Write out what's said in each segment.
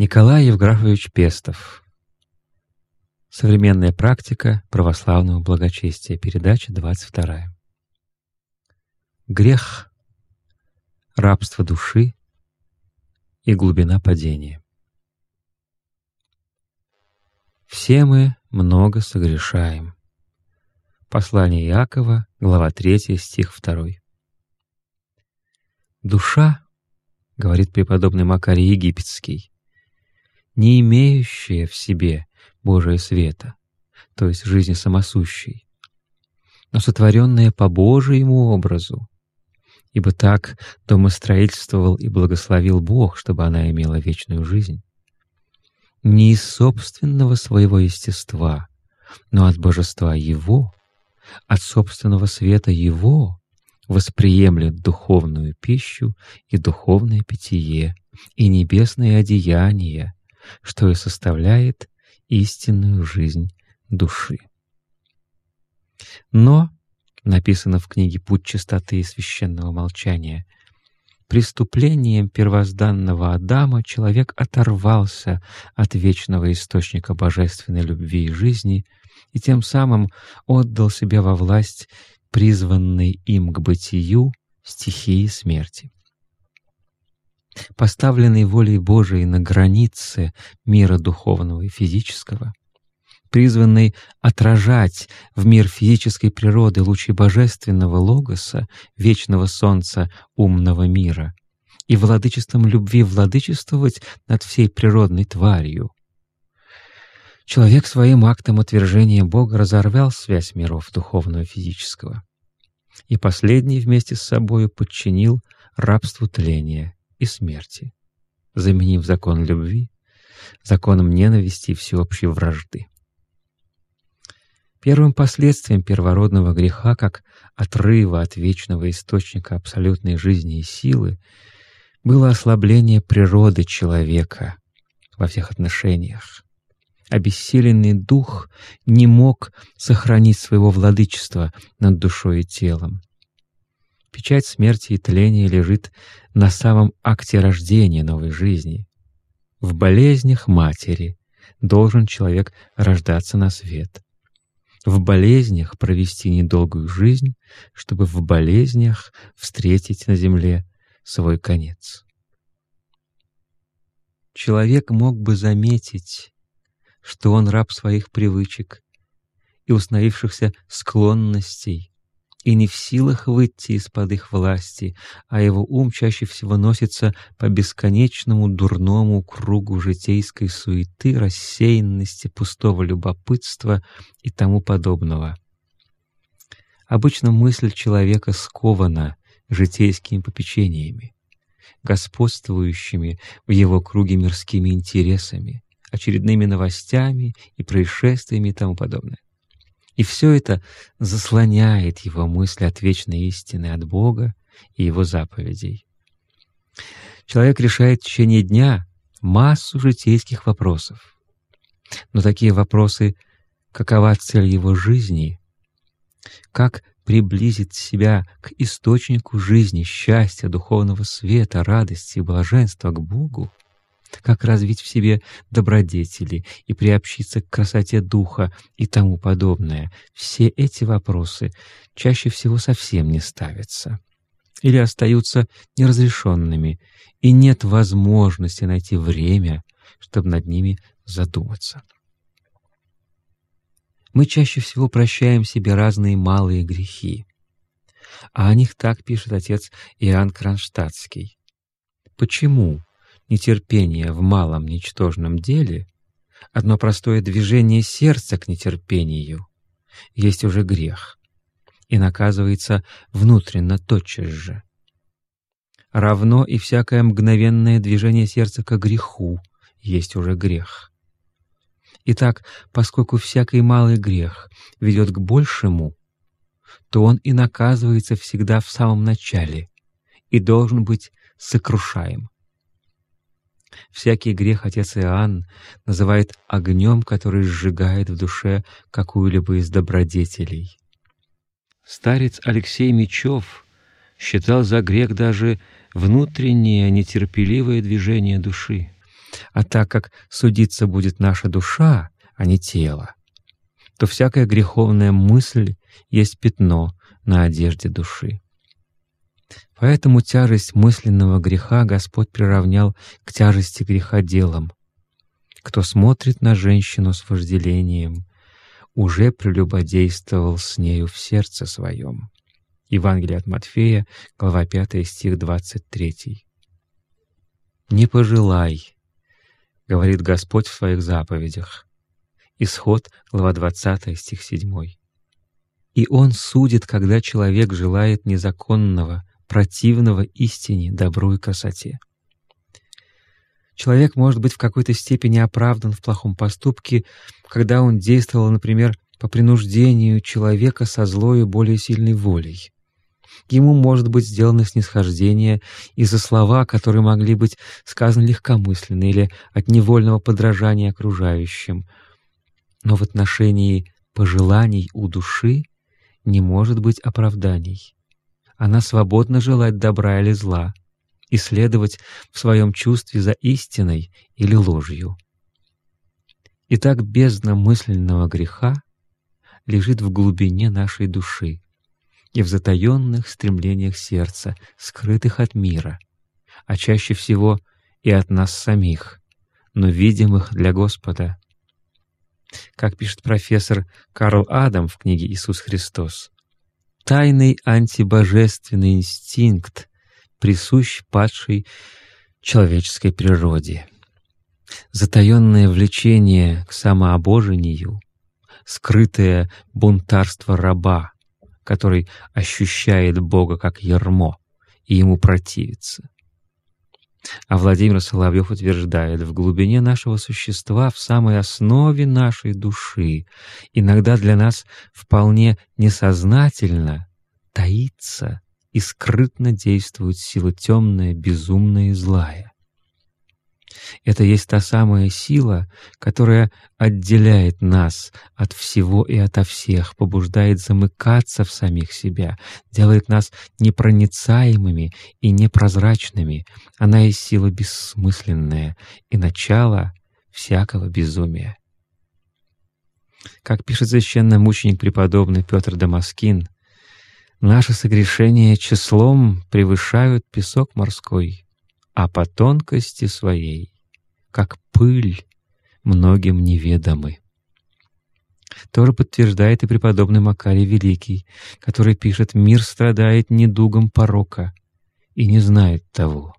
Николай Евграфович Пестов. Современная практика православного благочестия. Передача 22. Грех, рабство души и глубина падения. Все мы много согрешаем. Послание Иакова, глава 3, стих 2. Душа, говорит преподобный Макарий Египетский, не имеющая в себе Божия света, то есть жизни самосущей, но сотворенная по Божьему образу, ибо так домостроительствовал и благословил Бог, чтобы она имела вечную жизнь. Не из собственного своего естества, но от божества Его, от собственного света Его восприемлет духовную пищу и духовное питье, и небесное одеяние, что и составляет истинную жизнь души. Но, написано в книге «Путь чистоты и священного молчания», преступлением первозданного Адама человек оторвался от вечного источника божественной любви и жизни и тем самым отдал себя во власть призванной им к бытию стихии смерти поставленный волей Божией на границе мира духовного и физического, призванный отражать в мир физической природы лучи божественного логоса, вечного солнца умного мира, и владычеством любви владычествовать над всей природной тварью. Человек своим актом отвержения Бога разорвал связь миров духовного и физического, и последний вместе с собою подчинил рабству тления и смерти, заменив закон любви законом ненависти и всеобщей вражды. Первым последствием первородного греха, как отрыва от вечного источника абсолютной жизни и силы, было ослабление природы человека во всех отношениях. Обессиленный дух не мог сохранить своего владычества над душой и телом. Печать смерти и тления лежит на самом акте рождения новой жизни. В болезнях матери должен человек рождаться на свет. В болезнях провести недолгую жизнь, чтобы в болезнях встретить на земле свой конец. Человек мог бы заметить, что он раб своих привычек и установившихся склонностей, и не в силах выйти из-под их власти, а его ум чаще всего носится по бесконечному дурному кругу житейской суеты, рассеянности, пустого любопытства и тому подобного. Обычно мысль человека скована житейскими попечениями, господствующими в его круге мирскими интересами, очередными новостями и происшествиями и тому подобное. И все это заслоняет его мысли от вечной истины от Бога и Его заповедей. Человек решает в течение дня массу житейских вопросов. Но такие вопросы — какова цель его жизни? Как приблизить себя к источнику жизни, счастья, духовного света, радости и блаженства, к Богу? Как развить в себе добродетели и приобщиться к красоте духа и тому подобное, все эти вопросы чаще всего совсем не ставятся или остаются неразрешенными, и нет возможности найти время, чтобы над ними задуматься. Мы чаще всего прощаем себе разные малые грехи, а о них так пишет отец Иоанн Кронштадтский. Почему нетерпение в малом ничтожном деле, одно простое движение сердца к нетерпению есть уже грех и наказывается внутренно тотчас же. Равно и всякое мгновенное движение сердца к греху есть уже грех. Итак, поскольку всякий малый грех ведет к большему, то он и наказывается всегда в самом начале и должен быть сокрушаем. Всякий грех отец Иоанн называет огнем, который сжигает в душе какую-либо из добродетелей. Старец Алексей Мечев считал за грех даже внутреннее нетерпеливое движение души. А так как судиться будет наша душа, а не тело, то всякая греховная мысль есть пятно на одежде души. Поэтому тяжесть мысленного греха Господь приравнял к тяжести греха делом. Кто смотрит на женщину с вожделением, уже прелюбодействовал с нею в сердце своем. Евангелие от Матфея, глава 5, стих 23. «Не пожелай», — говорит Господь в своих заповедях. Исход, глава 20, стих 7. «И Он судит, когда человек желает незаконного, противного истине, добру и красоте». Человек может быть в какой-то степени оправдан в плохом поступке, когда он действовал, например, по принуждению человека со злою более сильной волей. Ему может быть сделано снисхождение из-за слова, которые могли быть сказаны легкомысленно или от невольного подражания окружающим. Но в отношении пожеланий у души не может быть оправданий. Она свободно желает добра или зла, и следовать в своем чувстве за истиной или ложью. Итак, бездна мысленного греха лежит в глубине нашей души и в затаенных стремлениях сердца, скрытых от мира, а чаще всего и от нас самих, но видимых для Господа. Как пишет профессор Карл Адам в книге «Иисус Христос», тайный антибожественный инстинкт присущ падшей человеческой природе. Затаенное влечение к самообожению, скрытое бунтарство раба, который ощущает Бога как ермо и ему противится. А Владимир Соловьев утверждает, в глубине нашего существа, в самой основе нашей души, иногда для нас вполне несознательно таится и скрытно действует сила темная, безумная и злая. Это есть та самая сила, которая отделяет нас от всего и ото всех, побуждает замыкаться в самих себя, делает нас непроницаемыми и непрозрачными. Она есть сила бессмысленная и начало всякого безумия. Как пишет священный мученик преподобный Петр Дамаскин — Наши согрешения числом превышают песок морской, а по тонкости своей, как пыль, многим неведомы. Тоже подтверждает и преподобный Макарий Великий, который пишет «Мир страдает недугом порока и не знает того».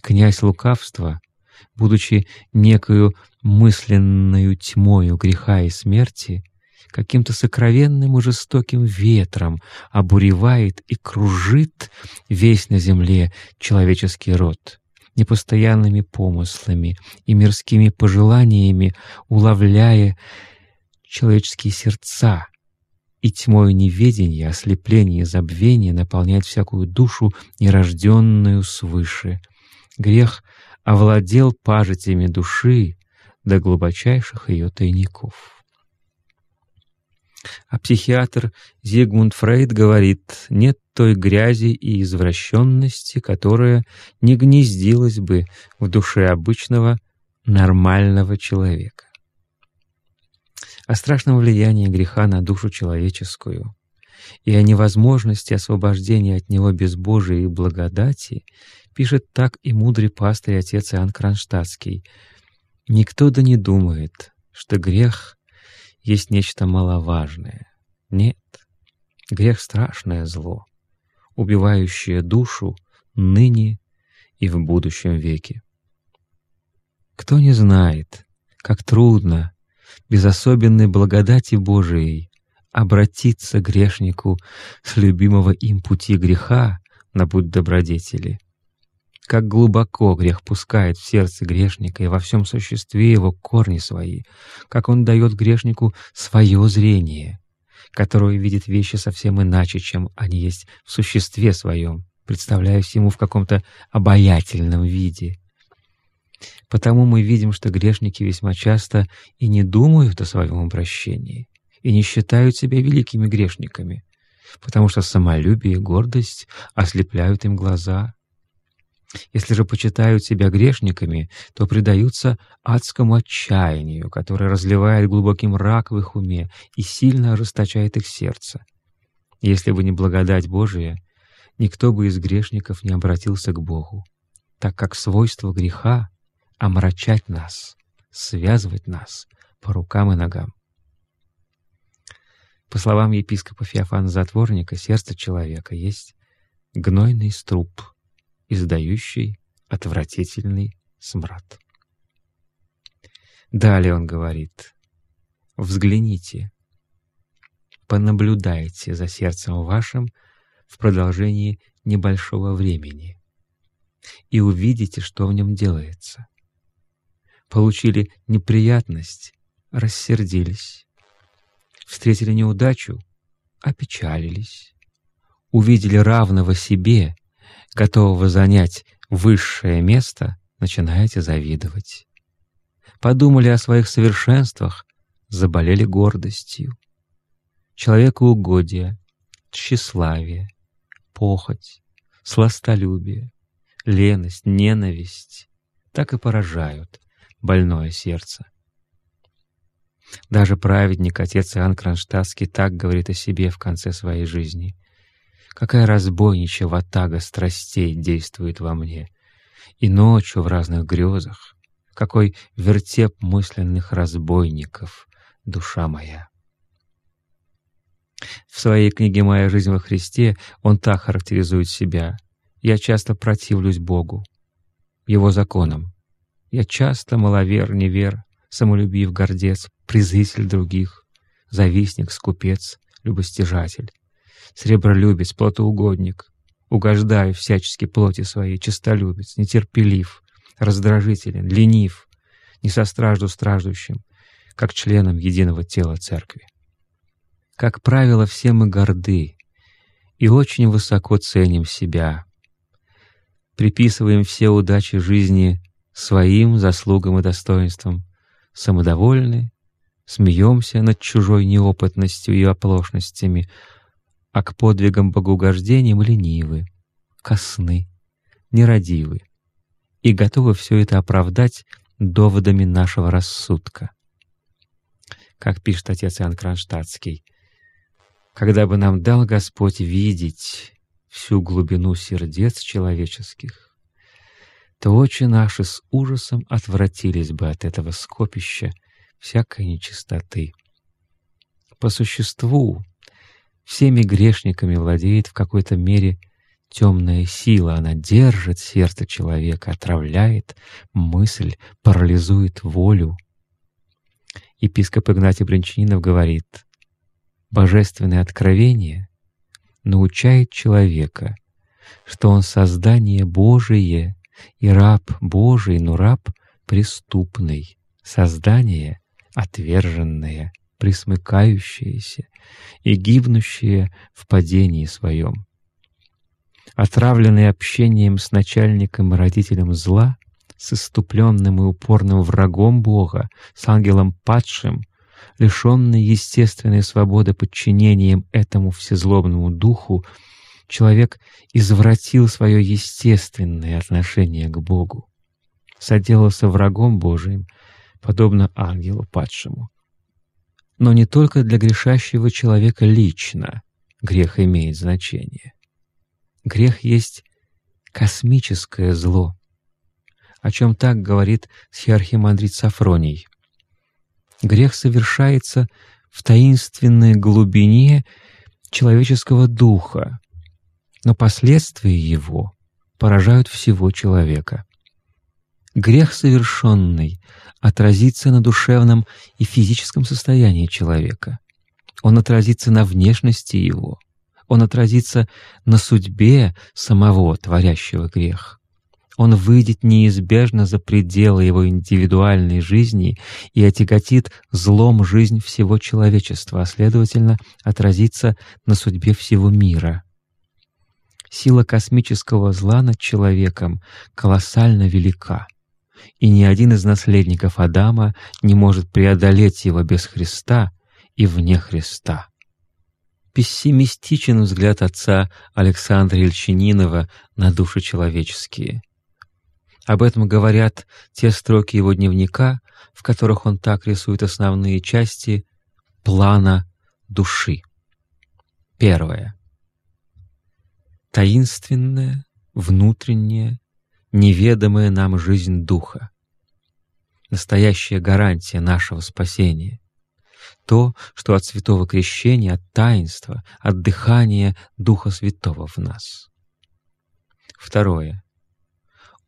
Князь лукавства, будучи некою мысленную тьмою греха и смерти, каким-то сокровенным и жестоким ветром обуревает и кружит весь на земле человеческий род, непостоянными помыслами и мирскими пожеланиями уловляя человеческие сердца, и тьмой неведения, ослепления и забвения наполняет всякую душу, нерожденную свыше. Грех овладел пажитями души до глубочайших ее тайников. А психиатр Зигмунд Фрейд говорит, нет той грязи и извращенности, которая не гнездилась бы в душе обычного нормального человека. О страшном влиянии греха на душу человеческую и о невозможности освобождения от него без Божией благодати пишет так и мудрый пастырь отец Иоанн Кронштадтский. «Никто да не думает, что грех есть нечто маловажное. Нет, грех — страшное зло, убивающее душу ныне и в будущем веке. Кто не знает, как трудно без особенной благодати Божией обратиться грешнику с любимого им пути греха на путь добродетели — как глубоко грех пускает в сердце грешника и во всем существе его корни свои, как он дает грешнику свое зрение, которое видит вещи совсем иначе, чем они есть в существе своем, представляясь ему в каком-то обаятельном виде. Потому мы видим, что грешники весьма часто и не думают о своем обращении, и не считают себя великими грешниками, потому что самолюбие и гордость ослепляют им глаза — Если же почитают себя грешниками, то предаются адскому отчаянию, которое разливает глубокий мрак в их уме и сильно ожесточает их сердце. Если бы не благодать Божия, никто бы из грешников не обратился к Богу, так как свойство греха — омрачать нас, связывать нас по рукам и ногам. По словам епископа Феофана Затворника, сердце человека есть гнойный струп, издающий отвратительный смрад. Далее он говорит, «Взгляните, понаблюдайте за сердцем вашим в продолжении небольшого времени и увидите, что в нем делается. Получили неприятность, рассердились, встретили неудачу, опечалились, увидели равного себе, готового занять высшее место, начинаете завидовать. Подумали о своих совершенствах, заболели гордостью. Человекоугодие, тщеславие, похоть, сластолюбие, леность, ненависть так и поражают больное сердце. Даже праведник, отец Иоанн Кронштадтский, так говорит о себе в конце своей жизни. «Какая разбойничья ватага страстей действует во мне, и ночью в разных грезах, какой вертеп мысленных разбойников, душа моя». В своей книге «Моя жизнь во Христе» он так характеризует себя. «Я часто противлюсь Богу, Его законам. Я часто маловер, невер, самолюбив, гордец, презритель других, завистник, скупец, любостяжатель, сребролюбец, плотоугодник, угождаю всячески плоти своей, честолюбец, нетерпелив, раздражителен, ленив, не состражду страждущим, как членам единого тела Церкви. Как правило, все мы горды и очень высоко ценим себя, приписываем все удачи жизни своим заслугам и достоинствам, самодовольны, смеемся над чужой неопытностью и оплошностями, а к подвигам богоугождениям ленивы, косны, нерадивы и готовы все это оправдать доводами нашего рассудка. Как пишет отец Иоанн Кронштадтский, «Когда бы нам дал Господь видеть всю глубину сердец человеческих, то очи наши с ужасом отвратились бы от этого скопища всякой нечистоты. По существу, всеми грешниками владеет в какой-то мере темная сила. Она держит сердце человека, отравляет мысль, парализует волю. Епископ Игнатий Брянчанинов говорит, «Божественное откровение научает человека, что он создание Божие — и раб Божий, но раб преступный, создание отверженное, присмыкающееся и гибнущее в падении своем. Отравленный общением с начальником и родителем зла, с иступленным и упорным врагом Бога, с ангелом падшим, лишенный естественной свободы подчинением этому всезлобному духу, человек извратил свое естественное отношение к Богу, соделался врагом Божиим, подобно ангелу падшему. Но не только для грешащего человека лично грех имеет значение. Грех есть космическое зло, о чем так говорит схиархимандрит Сафроний. Грех совершается в таинственной глубине человеческого духа, но последствия его поражают всего человека. Грех совершенный отразится на душевном и физическом состоянии человека. Он отразится на внешности его. Он отразится на судьбе самого творящего грех. Он выйдет неизбежно за пределы его индивидуальной жизни и отяготит злом жизнь всего человечества, а следовательно, отразится на судьбе всего мира — Сила космического зла над человеком колоссально велика, и ни один из наследников Адама не может преодолеть его без Христа и вне Христа. Пессимистичен взгляд отца Александра Ильчининова на души человеческие. Об этом говорят те строки его дневника, в которых он так рисует основные части плана души. Первое. Таинственная, внутренняя, неведомая нам жизнь Духа. Настоящая гарантия нашего спасения. То, что от святого крещения, от таинства, от дыхания Духа Святого в нас. Второе.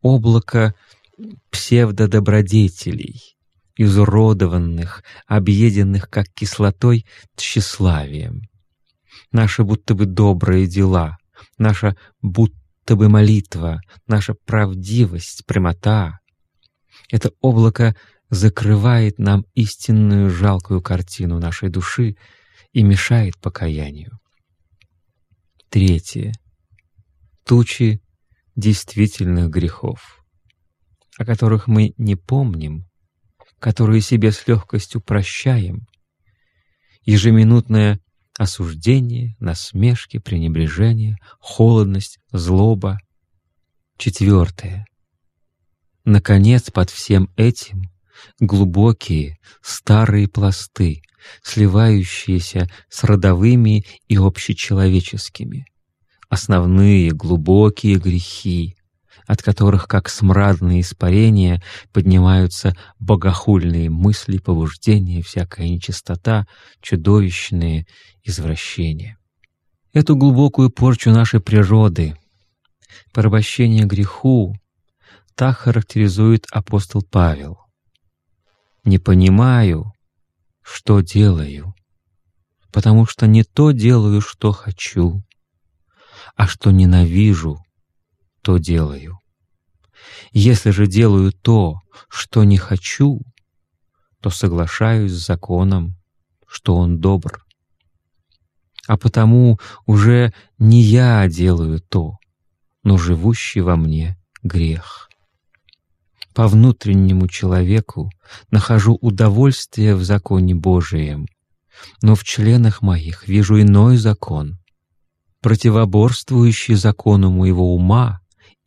Облако псевдодобродетелей, изуродованных, объеденных как кислотой тщеславием. Наши будто бы добрые дела, наша будто бы молитва, наша правдивость, прямота. Это облако закрывает нам истинную жалкую картину нашей души и мешает покаянию. Третье. Тучи действительных грехов, о которых мы не помним, которые себе с легкостью прощаем, ежеминутное осуждение, насмешки, пренебрежение, холодность, злоба. Четвертое. Наконец, под всем этим глубокие старые пласты, сливающиеся с родовыми и общечеловеческими, основные глубокие грехи, от которых, как смрадные испарения, поднимаются богохульные мысли, побуждения, всякая нечистота, чудовищные извращения. Эту глубокую порчу нашей природы, порабощение греху, так характеризует апостол Павел. «Не понимаю, что делаю, потому что не то делаю, что хочу, а что ненавижу, то делаю. Если же делаю то, что не хочу, то соглашаюсь с законом, что он добр. А потому уже не я делаю то, но живущий во мне грех. По внутреннему человеку нахожу удовольствие в законе Божием, но в членах моих вижу иной закон, противоборствующий закону моего ума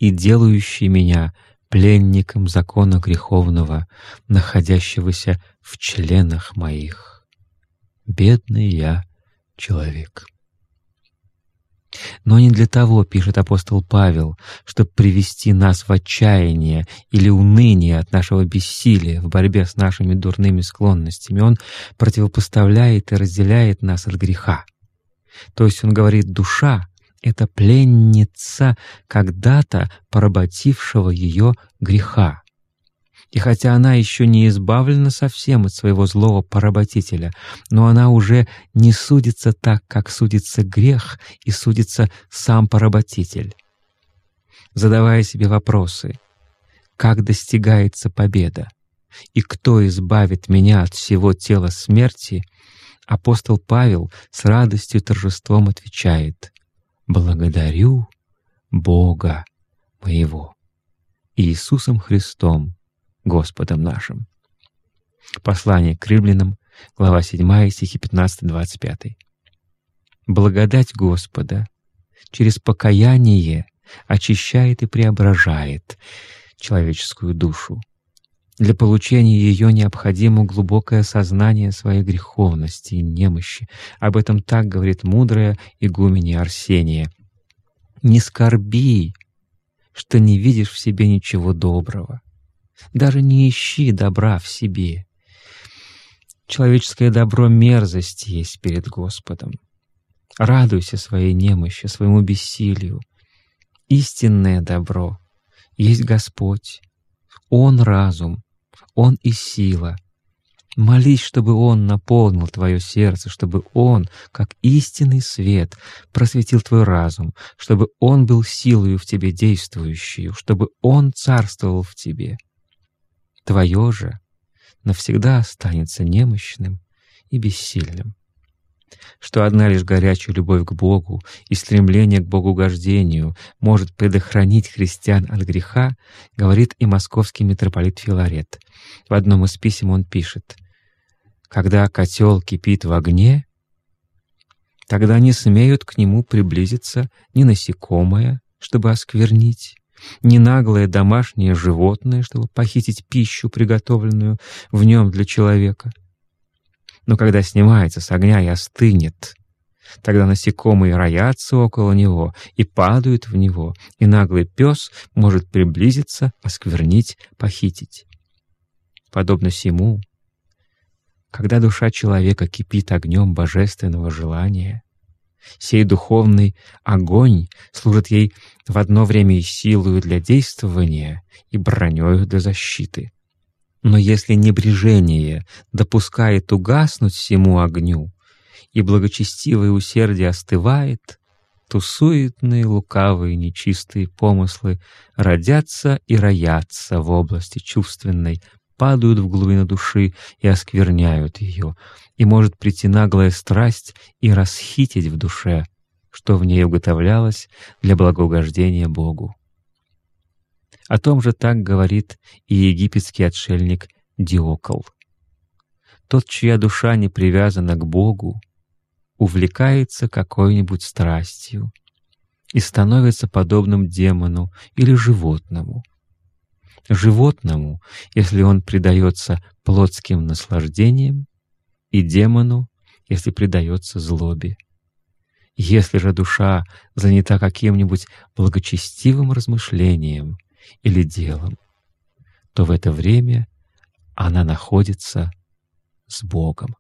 и делающий меня пленником закона греховного, находящегося в членах моих. Бедный я человек. Но не для того, пишет апостол Павел, чтобы привести нас в отчаяние или уныние от нашего бессилия в борьбе с нашими дурными склонностями. Он противопоставляет и разделяет нас от греха. То есть он говорит, душа — это пленница когда-то поработившего ее греха. И хотя она еще не избавлена совсем от своего злого поработителя, но она уже не судится так, как судится грех и судится сам поработитель. Задавая себе вопросы, как достигается победа и кто избавит меня от всего тела смерти, апостол Павел с радостью и торжеством отвечает «Благодарю Бога моего Иисусом Христом, Господом нашим». Послание к римлянам, глава 7, стихи 15-25. Благодать Господа через покаяние очищает и преображает человеческую душу, для получения ее необходимо глубокое сознание своей греховности и немощи. Об этом так говорит мудрая игуменя Арсения. «Не скорби, что не видишь в себе ничего доброго. Даже не ищи добра в себе. Человеческое добро — мерзость есть перед Господом. Радуйся своей немощи, своему бессилию. Истинное добро есть Господь, он разум, Он и сила. Молись, чтобы Он наполнил твое сердце, чтобы Он, как истинный свет, просветил твой разум, чтобы Он был силою в тебе действующую, чтобы Он царствовал в тебе. Твое же навсегда останется немощным и бессильным что одна лишь горячая любовь к Богу и стремление к богугождению может предохранить христиан от греха, говорит и московский митрополит Филарет. В одном из писем он пишет, «Когда котел кипит в огне, тогда не смеют к нему приблизиться ни насекомое, чтобы осквернить, ни наглое домашнее животное, чтобы похитить пищу, приготовленную в нем для человека. Но когда снимается с огня и остынет, тогда насекомые роятся около него и падают в него, и наглый пес может приблизиться, осквернить, похитить. Подобно сему, когда душа человека кипит огнем божественного желания, сей духовный огонь служит ей в одно время и силою для действования, и бронёю для защиты. Но если небрежение допускает угаснуть всему огню, и благочестивое усердие остывает, то суетные, лукавые, нечистые помыслы родятся и роятся в области чувственной, падают в глубину души и оскверняют ее, и может прийти наглая страсть и расхитить в душе, что в ней уготовлялось для благоугождения Богу. О том же так говорит и египетский отшельник Диокол. Тот, чья душа не привязана к Богу, увлекается какой-нибудь страстью и становится подобным демону или животному — животному, если он предается плотским наслаждениям, и демону, если предается злобе. Если же душа занята каким-нибудь благочестивым размышлением или делом, то в это время она находится с Богом.